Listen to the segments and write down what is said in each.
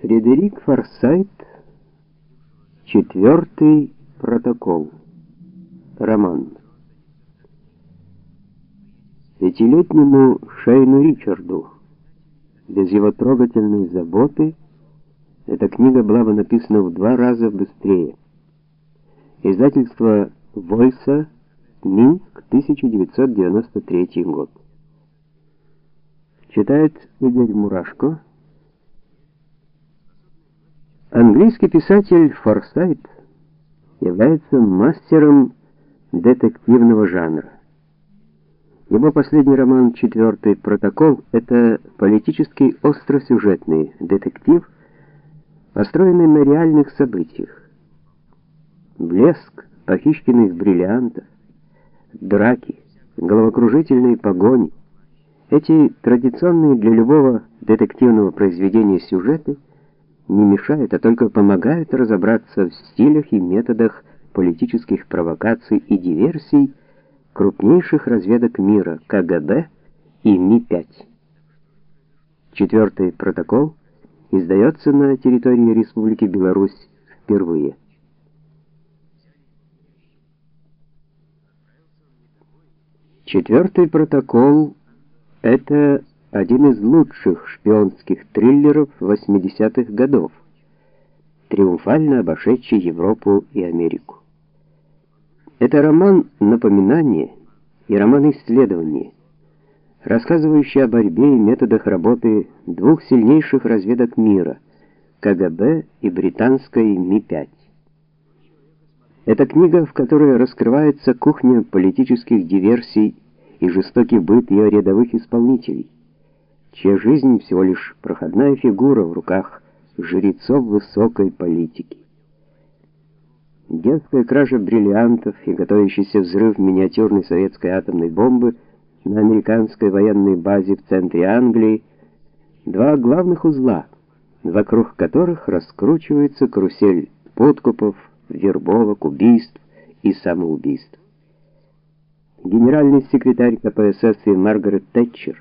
Фредерик Форсайт. Четвертый протокол. Роман. Пятилетнему Шейну Ричарду, без его трогательной заботы, эта книга была бы написана в два раза быстрее. Издательство Войса, Минск, 1993 год. Читает Игорь Мурашко. Английский писатель Форсайт является мастером детективного жанра. Его последний роман «Четвертый протокол» — это политический остросюжетный детектив, построенный на реальных событиях. Блеск похищенных бриллиантов, драки, головокружительные погони — эти традиционные для любого детективного произведения сюжеты — не мешают, а только помогают разобраться в стилях и методах политических провокаций и диверсий крупнейших разведок мира КГБ и Ми-5. Четвертый протокол издается на территории Республики Беларусь впервые. Четвертый протокол это один из лучших шпионских триллеров 80-х годов, триумфально обошедший Европу и Америку. Это роман напоминание и роман исследования, рассказывающий о борьбе и методах работы двух сильнейших разведок мира КГБ и британской Ми-5. Это книга, в которой раскрывается кухня политических диверсий и жестокий быт ее рядовых исполнителей чья жизнь всего лишь проходная фигура в руках жрецов высокой политики. Детская кража бриллиантов и готовящийся взрыв миниатюрной советской атомной бомбы на американской военной базе в центре Англии два главных узла, вокруг которых раскручивается карусель подкупов, вербовок, убийств и самоубийств. Генеральный секретарь КПСС Маргарет Тэтчер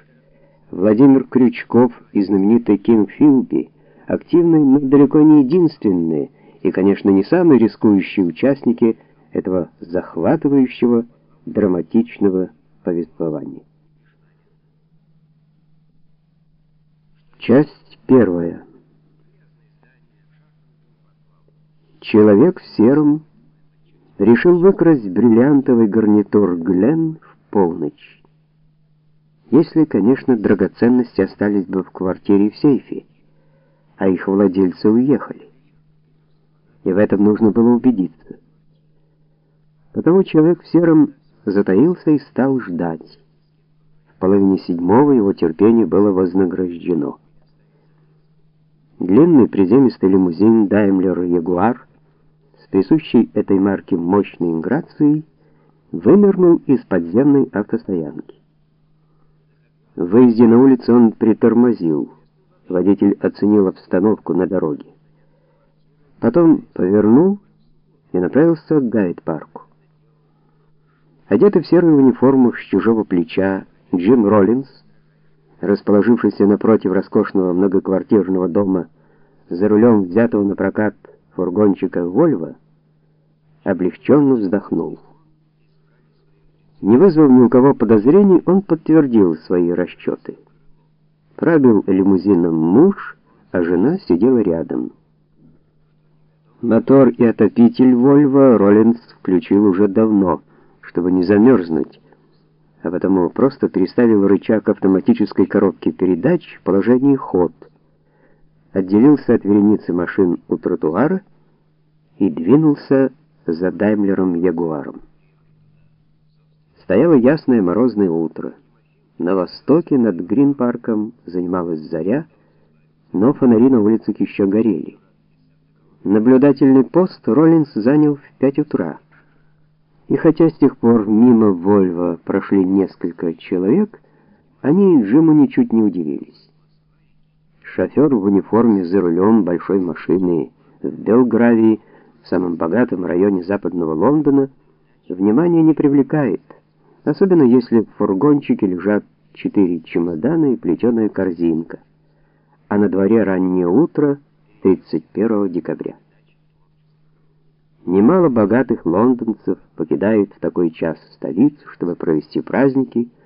Владимир Крючков и знаменитый Ким Филби активные, но далеко не единственные и, конечно, не самые рискующие участники этого захватывающего драматичного повествования. Часть первая. Человек в сером решил выкрасть бриллиантовый гарнитур Глен в полночь если, конечно, драгоценности остались бы в квартире в сейфе, а их владельцы уехали. И в этом нужно было убедиться. Потому человек в сером затаился и стал ждать. В половине седьмого его терпение было вознаграждено. Длинный приземистый лимузин Daimler Jaguar с присущей этой марке мощной грацией вынырнул из подземной автостоянки. В на улицу он притормозил. Водитель оценил обстановку на дороге. Потом повернул и направился к гайд-парку. Одетый в серую униформу с чужого плеча, Джим Роллинс, расположившийся напротив роскошного многоквартирного дома за рулем взятого на прокат фургончика «Вольво», облегченно вздохнул. Не вызвав ни у кого подозрений, он подтвердил свои расчеты. Правил лимузином муж, а жена сидела рядом. Мотор и отопитель Volvo Роллинс включил уже давно, чтобы не замерзнуть, а потому просто переставил рычаг автоматической коробки передач в положении ход, отделился от вереницы машин у тротуара и двинулся за Даймлером Ягуаром. Стояло ясное морозное утро. На востоке над Грин-парком занималась заря, но фонари на улицах еще горели. Наблюдательный пост Роллинс занял в пять утра. И хотя с тех пор мимо Вольво прошли несколько человек, они Джиму ничуть не удивились. Шофер в униформе за рулем большой машины в Белгравии, в самом богатом районе западного Лондона, внимания не привлекает особенно если в фургончике лежат четыре чемодана и плетеная корзинка. А на дворе раннее утро 31 декабря. Немало богатых лондонцев покидают в такой час столицу, чтобы провести праздники